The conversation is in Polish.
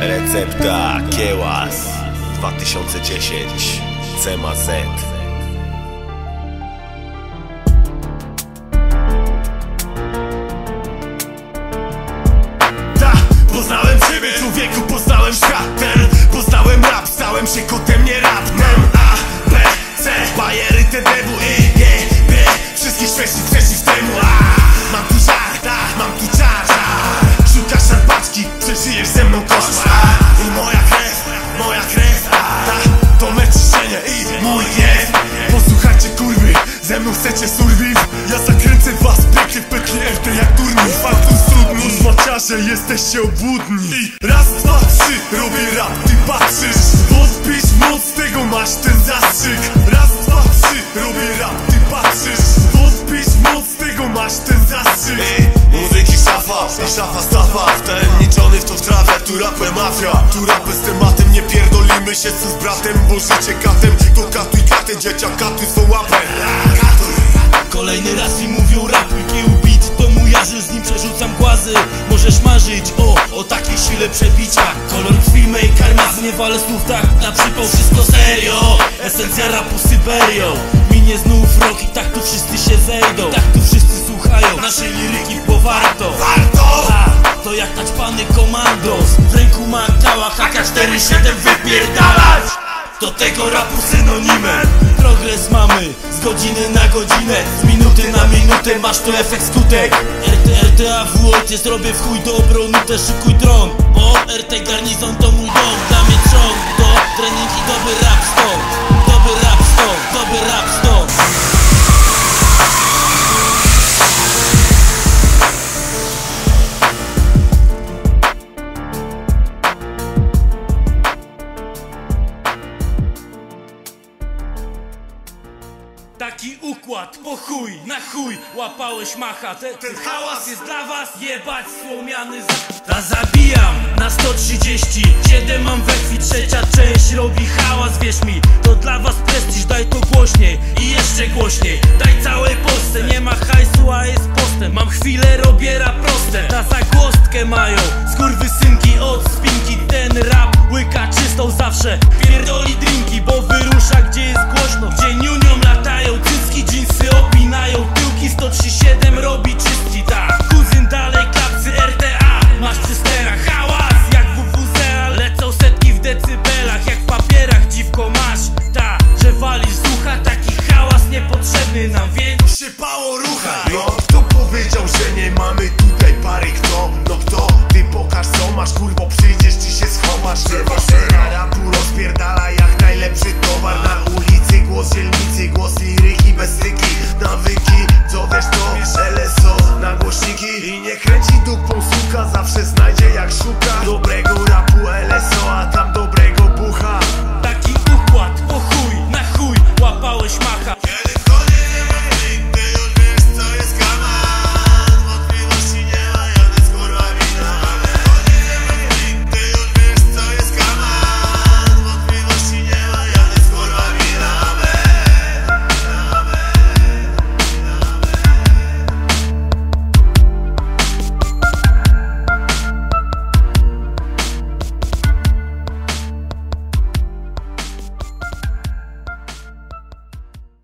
Recepta Kiełas 2010 CMZ Ta, poznałem ciebie człowieku, poznałem świat ten Poznałem rap, stałem się kotem, nie rapnem A, B, C, bajery, TDW, I, G, B Wszystkich śmiesznych przeciw temu. A, mam gniew Posłuchajcie kurwy, ze mną chcecie surviv Ja zakręcę was pięknie w pętli RT jak turniej Faktum cudny, maciarze jesteście obłudni. I raz, dwa, trzy, robię rap, ty patrzysz. Wątpisz w moc tego, masz ten zastrzyk. Raz, dwa, trzy, robię rap, ty patrzysz. Wątpisz w moc tego, masz ten zastrzyk. Muzyki szafa, szafa stafa Wtajemniczony w to w trawę, tu rapę mafia. Tu rapę z tematem, nie pierdolimy się z bratem Bo życie katem, to katuj katę, dzieciak katuj swą łapę Katuj. Kolejny raz mi mówią rapuj kiełbit To mój jarzyl, z nim przerzucam głazy. Możesz marzyć o, o takiej sile przebicia. Kolor krwi mej karma nie słów tak na przypał Wszystko serio, esencja rapu Syberią. Minie znów rok i tak tu wszyscy się zejdą. Tak tu wszyscy słuchają naszej liryki, bo warto to jak naćpany komandos. W ręku ma kałach AK-47 wypierdalać! Do tego rapu synonimem. Progres mamy z godziny na godzinę. Z minuty na minutę masz tu efekt skutek. RT, RTAW ojciec robię w chuj dobrą nutę Szykuj dron, bo RT garnizon to mój dom. Dla ciąg do trening i dobry rap stąd Taki układ, po chuj, na chuj, łapałeś macha Ten, ten hałas jest dla was, jebać słomiany za... Ta zabijam na 130 Siedem mam we krwi, trzecia część robi hałas. Wierz mi, to dla was prestiż, daj to głośniej I jeszcze głośniej, daj całej Polsce Nie ma hajsu, a jest postęp. Mam chwilę, robię rap proste. Na zagłostkę mają, skurwysynki od spinki. Ten rap łyka czystą zawsze. Pierdoli drinki, bo wyrusza gdzie jest